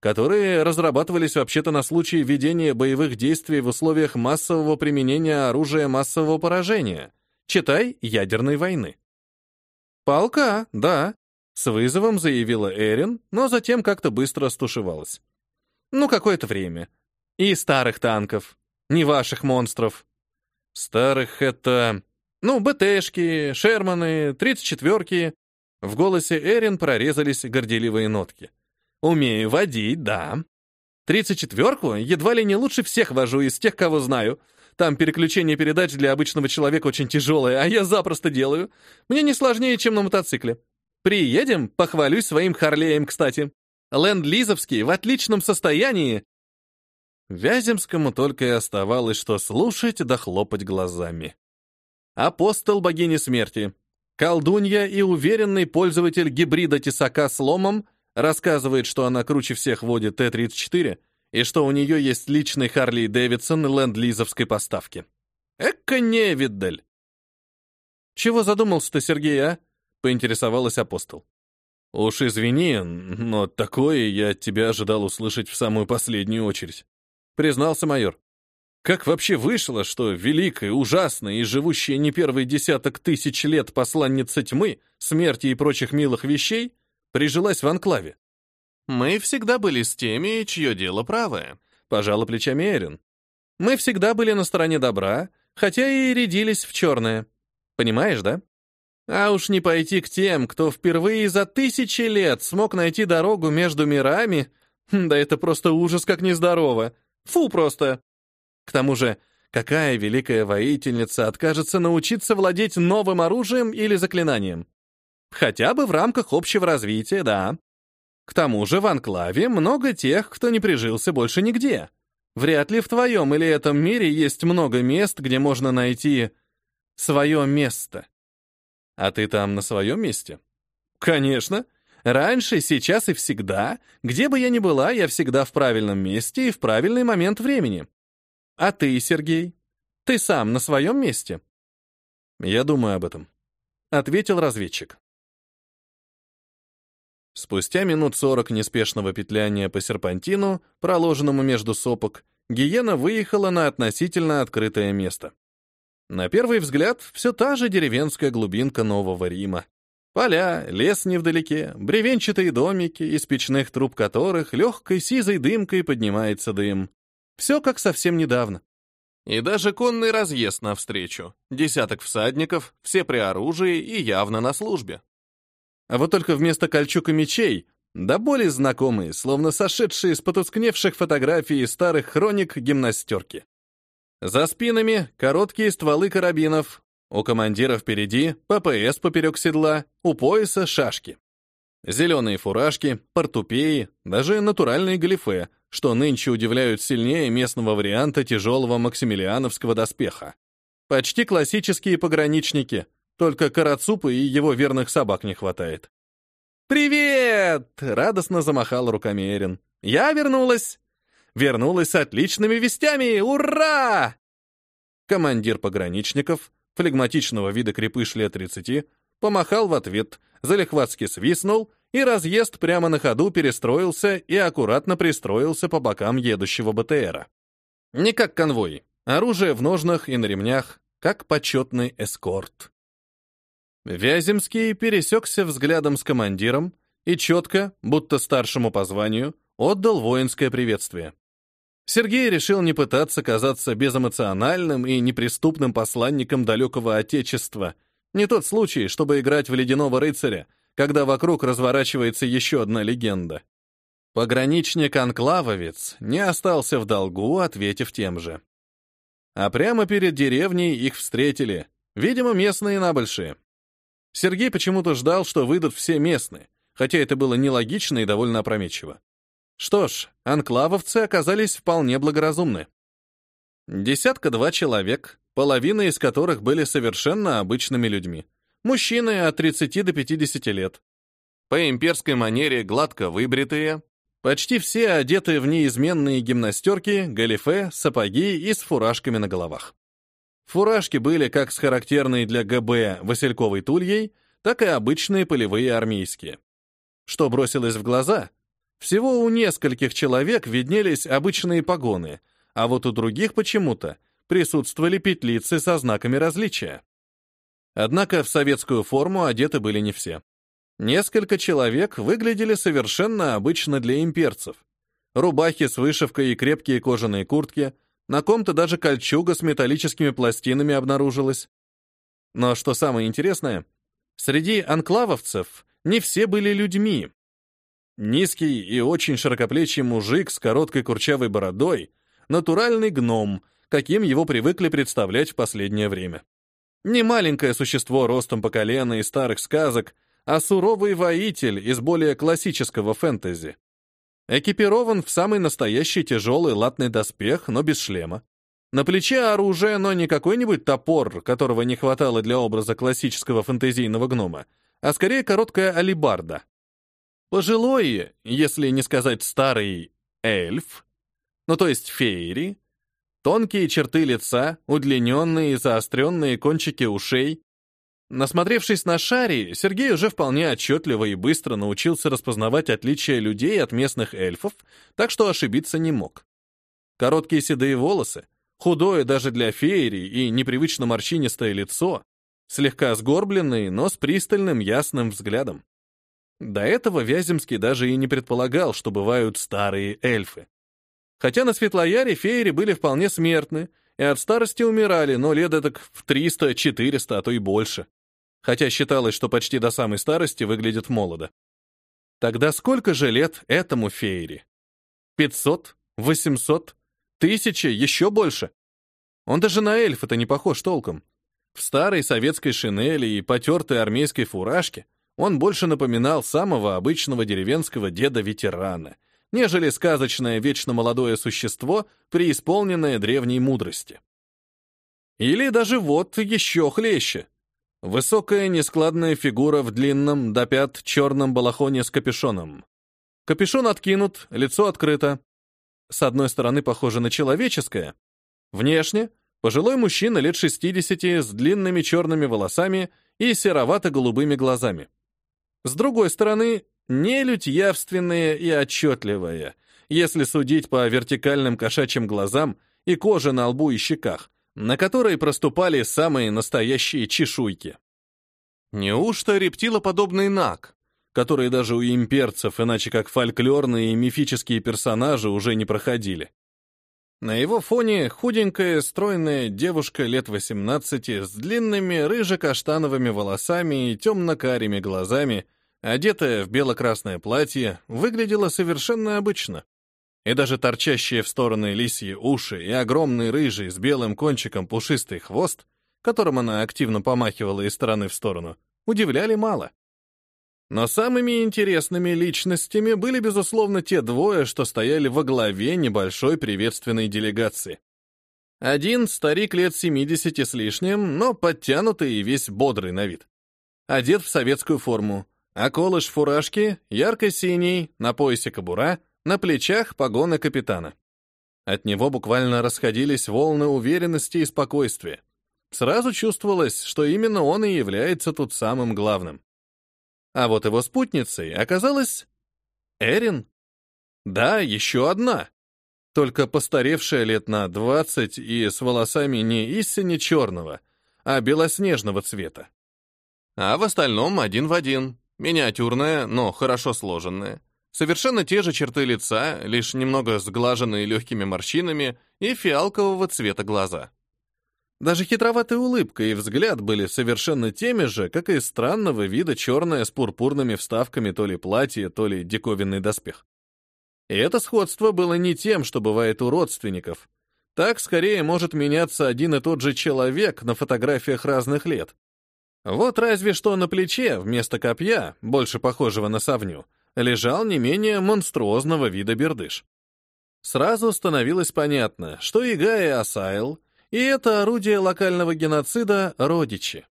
которые разрабатывались вообще-то на случай ведения боевых действий в условиях массового применения оружия массового поражения, читай ядерной войны. «Полка, да», — с вызовом заявила Эрин, но затем как-то быстро стушевалась. «Ну, какое-то время. И старых танков, не ваших монстров». «Старых — это...» «Ну, БТшки, Шерманы, 34-ки, в голосе Эрин прорезались горделивые нотки. «Умею водить, да. Тридцать четверку едва ли не лучше всех вожу из тех, кого знаю. Там переключение передач для обычного человека очень тяжелое, а я запросто делаю. Мне не сложнее, чем на мотоцикле. Приедем, похвалюсь своим Харлеем, кстати. Ленд-лизовский в отличном состоянии». Вяземскому только и оставалось, что слушать да хлопать глазами. Апостол богини смерти, Колдунья и уверенный пользователь гибрида тесака с ломом рассказывает, что она круче всех водит Т-34 и что у нее есть личный Харли Дэвидсон ленд-лизовской поставки. Эка невидаль! «Чего задумался-то, Сергей, а?» — поинтересовалась апостол. «Уж извини, но такое я от тебя ожидал услышать в самую последнюю очередь», — признался майор. Как вообще вышло, что великая, ужасная и живущая не первый десяток тысяч лет посланница тьмы, смерти и прочих милых вещей прижилась в анклаве? Мы всегда были с теми, чье дело правое, пожала плечами Эрин. Мы всегда были на стороне добра, хотя и рядились в черное. Понимаешь, да? А уж не пойти к тем, кто впервые за тысячи лет смог найти дорогу между мирами, да это просто ужас как нездорово. Фу просто. К тому же, какая великая воительница откажется научиться владеть новым оружием или заклинанием? Хотя бы в рамках общего развития, да. К тому же в Анклаве много тех, кто не прижился больше нигде. Вряд ли в твоем или этом мире есть много мест, где можно найти свое место. А ты там на своем месте? Конечно. Раньше, сейчас и всегда, где бы я ни была, я всегда в правильном месте и в правильный момент времени. А ты, Сергей, ты сам на своем месте? Я думаю об этом, ответил разведчик. Спустя минут сорок неспешного петляния по серпантину, проложенному между сопок, Гиена выехала на относительно открытое место. На первый взгляд, все та же деревенская глубинка Нового Рима. Поля, лес невдалеке, бревенчатые домики, из печных труб которых легкой сизой дымкой поднимается дым. Все как совсем недавно. И даже конный разъезд навстречу. Десяток всадников, все при оружии и явно на службе. А вот только вместо кольчуг и мечей, да более знакомые, словно сошедшие с потускневших фотографий старых хроник гимнастерки. За спинами короткие стволы карабинов, у командира впереди ППС поперек седла, у пояса шашки. Зеленые фуражки, портупеи, даже натуральные галифе, что нынче удивляют сильнее местного варианта тяжелого максимилиановского доспеха. Почти классические пограничники, только Карацупа и его верных собак не хватает. «Привет!» — радостно замахал руками Эрин. «Я вернулась! Вернулась с отличными вестями! Ура!» Командир пограничников, флегматичного вида крепыш лет 30, помахал в ответ, залихватски свистнул, и разъезд прямо на ходу перестроился и аккуратно пристроился по бокам едущего БТРа. Не как конвой, оружие в ножнах и на ремнях, как почетный эскорт. Вяземский пересекся взглядом с командиром и четко, будто старшему по званию, отдал воинское приветствие. Сергей решил не пытаться казаться безэмоциональным и неприступным посланником далекого Отечества. Не тот случай, чтобы играть в ледяного рыцаря, когда вокруг разворачивается еще одна легенда. Пограничник-анклавовец не остался в долгу, ответив тем же. А прямо перед деревней их встретили, видимо, местные набольшие. Сергей почему-то ждал, что выйдут все местные, хотя это было нелогично и довольно опрометчиво. Что ж, анклавовцы оказались вполне благоразумны. Десятка-два человек, половина из которых были совершенно обычными людьми. Мужчины от 30 до 50 лет. По имперской манере гладко выбритые, почти все одетые в неизменные гимнастерки, галифе, сапоги и с фуражками на головах. Фуражки были как с характерной для ГБ васильковой тульей, так и обычные полевые армейские. Что бросилось в глаза, всего у нескольких человек виднелись обычные погоны, а вот у других почему-то присутствовали петлицы со знаками различия. Однако в советскую форму одеты были не все. Несколько человек выглядели совершенно обычно для имперцев. Рубахи с вышивкой и крепкие кожаные куртки, на ком-то даже кольчуга с металлическими пластинами обнаружилась. Но что самое интересное, среди анклавовцев не все были людьми. Низкий и очень широкоплечий мужик с короткой курчавой бородой, натуральный гном, каким его привыкли представлять в последнее время. Не маленькое существо ростом по колено из старых сказок, а суровый воитель из более классического фэнтези. Экипирован в самый настоящий тяжелый латный доспех, но без шлема. На плече оружие, но не какой-нибудь топор, которого не хватало для образа классического фэнтезийного гнома, а скорее короткая алибарда. Пожилой, если не сказать старый, эльф, ну то есть фейри, тонкие черты лица, удлиненные и заостренные кончики ушей. Насмотревшись на шари, Сергей уже вполне отчетливо и быстро научился распознавать отличия людей от местных эльфов, так что ошибиться не мог. Короткие седые волосы, худое даже для феери и непривычно морщинистое лицо, слегка сгорбленный, но с пристальным ясным взглядом. До этого Вяземский даже и не предполагал, что бывают старые эльфы. Хотя на Светлояре феери были вполне смертны и от старости умирали, но лет так в 300, 400, а то и больше. Хотя считалось, что почти до самой старости выглядят молодо. Тогда сколько же лет этому феери? 500? 800? Тысяча, еще больше. Он даже на эльфа-то не похож толком. В старой советской шинели и потертой армейской фуражке он больше напоминал самого обычного деревенского деда-ветерана, нежели сказочное вечно молодое существо, преисполненное древней мудрости. Или даже вот еще хлеще. Высокая нескладная фигура в длинном до пят черном балахоне с капюшоном. Капюшон откинут, лицо открыто. С одной стороны похоже на человеческое. Внешне пожилой мужчина лет 60 с длинными черными волосами и серовато-голубыми глазами. С другой стороны, нелюдь явственная и отчетливая, если судить по вертикальным кошачьим глазам и коже на лбу и щеках, на которой проступали самые настоящие чешуйки. Неужто рептилоподобный наг, которые даже у имперцев, иначе как фольклорные и мифические персонажи, уже не проходили? На его фоне худенькая, стройная девушка лет 18 с длинными рыже-каштановыми волосами и темно-карими глазами, одетая в бело-красное платье, выглядела совершенно обычно и даже торчащие в стороны лисьи уши и огромный рыжий с белым кончиком пушистый хвост, которым она активно помахивала из стороны в сторону, удивляли мало. Но самыми интересными личностями были, безусловно, те двое, что стояли во главе небольшой приветственной делегации. Один — старик лет 70 с лишним, но подтянутый и весь бодрый на вид. Одет в советскую форму, а колыш фуражки ярко-синий, на поясе кобура — на плечах погоны капитана. От него буквально расходились волны уверенности и спокойствия. Сразу чувствовалось, что именно он и является тут самым главным. А вот его спутницей оказалась Эрин. Да, еще одна. Только постаревшая лет на двадцать и с волосами не истине черного, а белоснежного цвета. А в остальном один в один. Миниатюрная, но хорошо сложенная. Совершенно те же черты лица, лишь немного сглаженные легкими морщинами и фиалкового цвета глаза. Даже хитроватая улыбка и взгляд были совершенно теми же, как и странного вида черное с пурпурными вставками то ли платье, то ли диковинный доспех. И это сходство было не тем, что бывает у родственников. Так скорее может меняться один и тот же человек на фотографиях разных лет. Вот разве что на плече вместо копья, больше похожего на совню, лежал не менее монструозного вида бердыш. Сразу становилось понятно, что Ига и Асайл, и это орудие локального геноцида — родичи.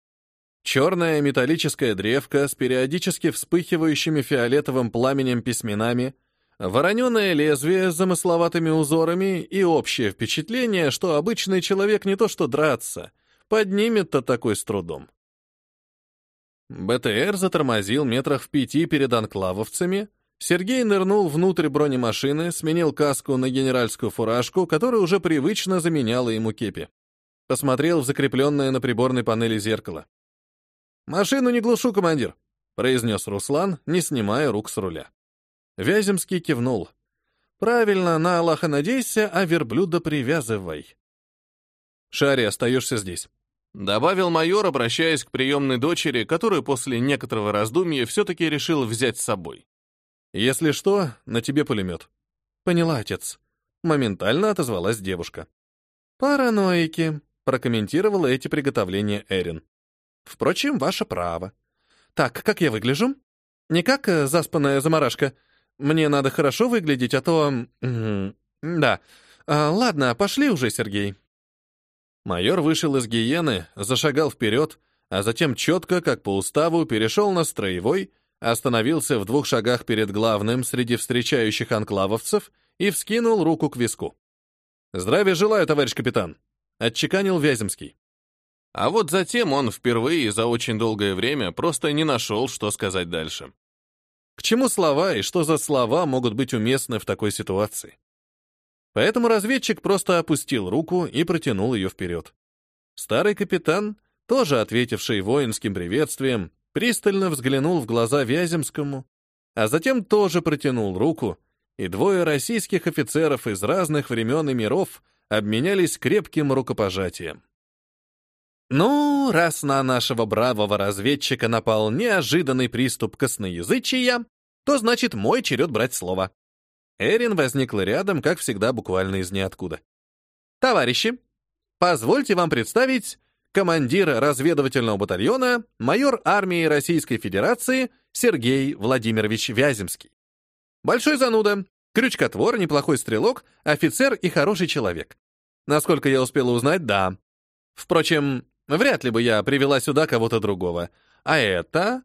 Черная металлическая древка с периодически вспыхивающими фиолетовым пламенем письменами, вороненое лезвие с замысловатыми узорами и общее впечатление, что обычный человек не то что драться, поднимет-то такой с трудом. БТР затормозил метрах в пяти перед анклавовцами. Сергей нырнул внутрь бронемашины, сменил каску на генеральскую фуражку, которая уже привычно заменяла ему кепи. Посмотрел в закрепленное на приборной панели зеркало. «Машину не глушу, командир», — произнес Руслан, не снимая рук с руля. Вяземский кивнул. «Правильно, на Аллаха надейся, а верблюда привязывай». «Шари, остаешься здесь. Добавил майор, обращаясь к приемной дочери, которую после некоторого раздумья все-таки решил взять с собой. «Если что, на тебе пулемет». «Поняла, отец». Моментально отозвалась девушка. «Параноики», — прокомментировала эти приготовления Эрин. «Впрочем, ваше право. Так, как я выгляжу? Не как э, заспанная заморашка. Мне надо хорошо выглядеть, а то... да. А, ладно, пошли уже, Сергей». Майор вышел из гиены, зашагал вперед, а затем четко, как по уставу, перешел на строевой, остановился в двух шагах перед главным среди встречающих анклавовцев и вскинул руку к виску. «Здравия желаю, товарищ капитан!» — отчеканил Вяземский. А вот затем он впервые за очень долгое время просто не нашел, что сказать дальше. К чему слова и что за слова могут быть уместны в такой ситуации? Поэтому разведчик просто опустил руку и протянул ее вперед. Старый капитан, тоже ответивший воинским приветствием, пристально взглянул в глаза Вяземскому, а затем тоже протянул руку, и двое российских офицеров из разных времен и миров обменялись крепким рукопожатием. Ну, раз на нашего бравого разведчика напал неожиданный приступ косноязычия, то значит мой черед брать слово. Эрин возникла рядом, как всегда, буквально из ниоткуда. Товарищи, позвольте вам представить командира разведывательного батальона, майор армии Российской Федерации Сергей Владимирович Вяземский. Большой зануда, крючкотвор, неплохой стрелок, офицер и хороший человек. Насколько я успела узнать, да. Впрочем, вряд ли бы я привела сюда кого-то другого. А это...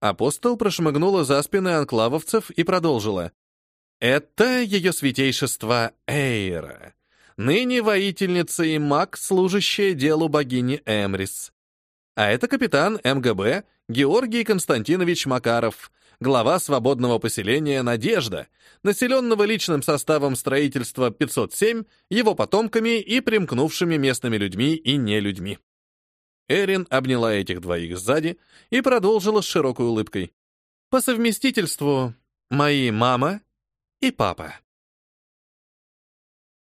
Апостол прошмыгнула за спины анклавовцев и продолжила. Это ее святейшество Эйра, ныне воительница и маг, служащая делу богини Эмрис. А это капитан МГБ Георгий Константинович Макаров, глава свободного поселения «Надежда», населенного личным составом строительства 507, его потомками и примкнувшими местными людьми и нелюдьми. Эрин обняла этих двоих сзади и продолжила с широкой улыбкой. «По совместительству мои мама и папа».